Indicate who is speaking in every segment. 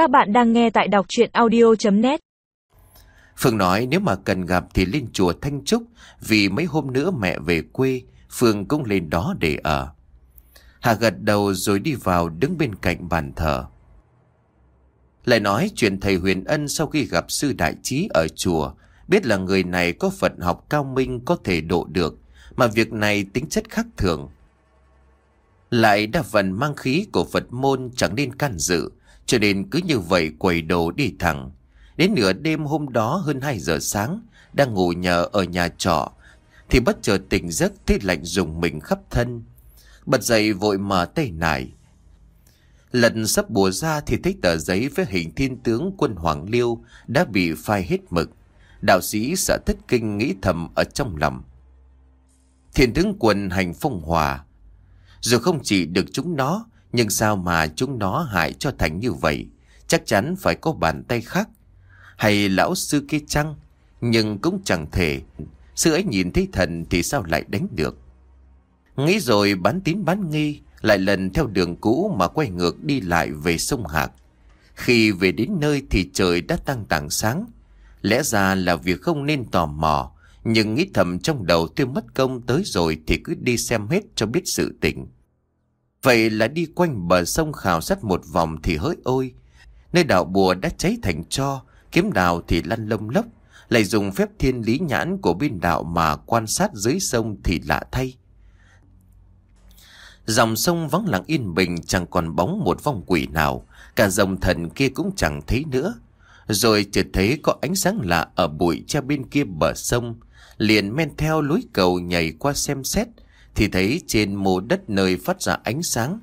Speaker 1: Các bạn đang nghe tại đọc chuyện audio.net
Speaker 2: Phương nói nếu mà cần gặp thì lên chùa Thanh Trúc vì mấy hôm nữa mẹ về quê, Phương cũng lên đó để ở. Hà gật đầu rồi đi vào đứng bên cạnh bàn thờ. Lại nói chuyện thầy Huyền Ân sau khi gặp sư đại trí ở chùa, biết là người này có Phật học cao minh có thể độ được, mà việc này tính chất khác thường. Lại đa phần mang khí của Phật môn chẳng nên can dự, cho nên cứ như vậy quầy đồ đi thẳng. Đến nửa đêm hôm đó hơn 2 giờ sáng, đang ngủ nhờ ở nhà trọ, thì bất chợt tỉnh giấc thấy lạnh dùng mình khắp thân. Bật dậy vội mở tay nải. Lần sắp bùa ra thì thấy tờ giấy với hình thiên tướng quân Hoàng Liêu đã bị phai hết mực. Đạo sĩ sợ thất kinh nghĩ thầm ở trong lòng. Thiên tướng quân hành phong hòa. Dù không chỉ được chúng nó, nhưng sao mà chúng nó hại cho thành như vậy? Chắc chắn phải có bàn tay khác. Hay lão sư kia chăng? Nhưng cũng chẳng thể. Sư ấy nhìn thấy thần thì sao lại đánh được? Nghĩ rồi bán tín bán nghi, lại lần theo đường cũ mà quay ngược đi lại về sông Hạc. Khi về đến nơi thì trời đã tăng tảng sáng. Lẽ ra là việc không nên tò mò, nhưng nghĩ thầm trong đầu tôi mất công tới rồi thì cứ đi xem hết cho biết sự tình. Vậy là đi quanh bờ sông khảo sát một vòng thì hỡi ôi. Nơi đảo bùa đã cháy thành cho, kiếm đào thì lăn lông lốc. Lại dùng phép thiên lý nhãn của biên đạo mà quan sát dưới sông thì lạ thay. Dòng sông vắng lặng yên bình chẳng còn bóng một vong quỷ nào. Cả dòng thần kia cũng chẳng thấy nữa. Rồi chợt thấy có ánh sáng lạ ở bụi tre bên kia bờ sông. Liền men theo lối cầu nhảy qua xem xét. Thì thấy trên mô đất nơi phát ra ánh sáng.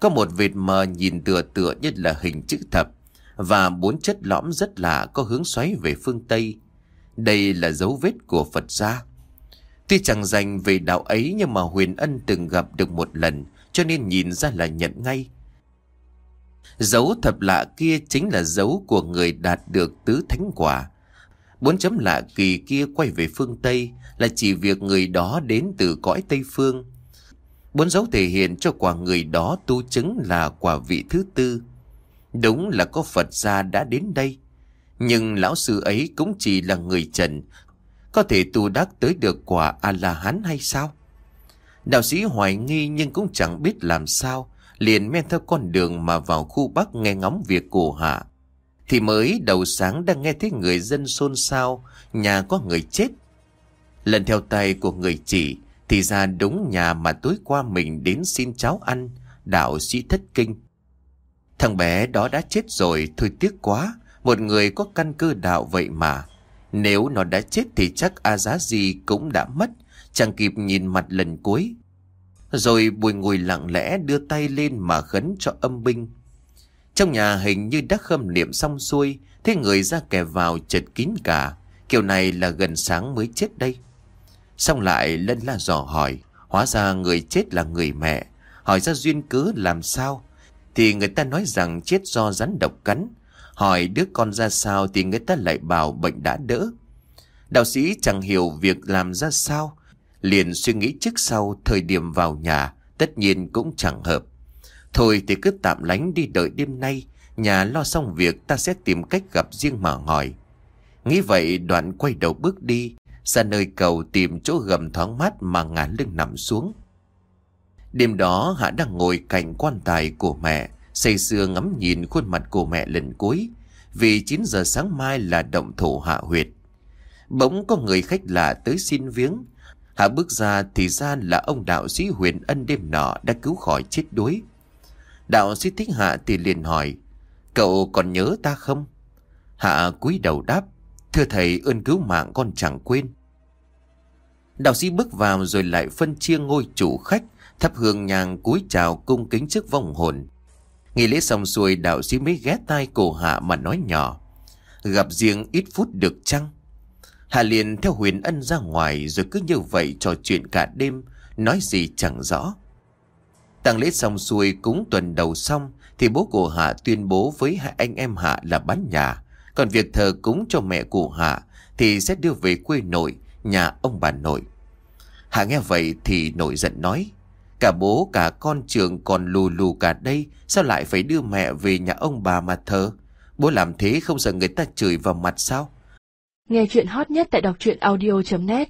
Speaker 2: Có một vệt mờ nhìn tựa tựa như là hình chữ thập. Và bốn chất lõm rất lạ có hướng xoáy về phương Tây. Đây là dấu vết của Phật gia. Tuy chẳng dành về đạo ấy, nhưng mà Huyền Ân từng gặp được một lần, cho nên nhìn ra là nhận ngay. Dấu thập lạ kia chính là dấu của người đạt được tứ thánh quả. Bốn chấm lạ kỳ kia quay về phương Tây là chỉ việc người đó đến từ cõi Tây Phương. Bốn dấu thể hiện cho quả người đó tu chứng là quả vị thứ tư. Đúng là có Phật gia đã đến đây. Nhưng lão sư ấy cũng chỉ là người trần, có thể tu đắc tới được quả A-la-hán hay sao? Đạo sĩ hoài nghi nhưng cũng chẳng biết làm sao, liền men theo con đường mà vào khu Bắc nghe ngóng việc cổ hạ. Thì mới đầu sáng đang nghe thấy người dân xôn xao, nhà có người chết. Lần theo tay của người chỉ, thì ra đúng nhà mà tối qua mình đến xin cháu ăn, đạo sĩ thất kinh. Thằng bé đó đã chết rồi, thôi tiếc quá, một người có căn cơ đạo vậy mà. Nếu nó đã chết thì chắc A giá gì cũng đã mất, chẳng kịp nhìn mặt lần cuối. Rồi bùi ngồi lặng lẽ đưa tay lên mà khấn cho âm binh. Trong nhà hình như đã khâm niệm xong xuôi, thế người ra kẻ vào chật kín cả. Kiểu này là gần sáng mới chết đây. Xong lại lân la dò hỏi, hóa ra người chết là người mẹ. Hỏi ra duyên cớ làm sao, thì người ta nói rằng chết do rắn độc cắn. Hỏi đứa con ra sao thì người ta lại bảo bệnh đã đỡ. Đạo sĩ chẳng hiểu việc làm ra sao, liền suy nghĩ trước sau thời điểm vào nhà, tất nhiên cũng chẳng hợp. Thôi thì cứ tạm lánh đi đợi đêm nay, nhà lo xong việc ta sẽ tìm cách gặp riêng mà hỏi. Nghĩ vậy đoạn quay đầu bước đi, ra nơi cầu tìm chỗ gầm thoáng mát mà ngả lưng nằm xuống. Đêm đó Hạ đang ngồi cạnh quan tài của mẹ, say sưa ngắm nhìn khuôn mặt của mẹ lần cuối, vì 9 giờ sáng mai là động thổ hạ huyệt. Bỗng có người khách lạ tới xin viếng, Hạ bước ra thì ra là ông đạo sĩ huyền ân đêm nọ đã cứu khỏi chết đuối. Đạo sĩ thích Hạ thì liền hỏi, cậu còn nhớ ta không? Hạ cúi đầu đáp, thưa thầy ơn cứu mạng con chẳng quên. Đạo sĩ bước vào rồi lại phân chia ngôi chủ khách, thắp hương nhang cúi chào cung kính trước vong hồn. Nghỉ lễ xong xuôi đạo sĩ mới ghé tai cổ hạ mà nói nhỏ. Gặp riêng ít phút được chăng? Hạ liền theo huyền ân ra ngoài rồi cứ như vậy trò chuyện cả đêm, nói gì chẳng rõ. Tàng lễ xong xuôi cúng tuần đầu xong thì bố của Hạ tuyên bố với hai anh em Hạ là bán nhà. Còn việc thờ cúng cho mẹ của Hạ thì sẽ đưa về quê nội, nhà ông bà nội. Hạ nghe vậy thì nổi giận nói. Cả bố cả con trường còn lù lù cả đây Sao lại phải đưa mẹ về nhà ông bà mà thờ Bố làm thế không sợ người ta chửi vào mặt sao
Speaker 3: Nghe chuyện hot nhất tại đọc truyện audio.net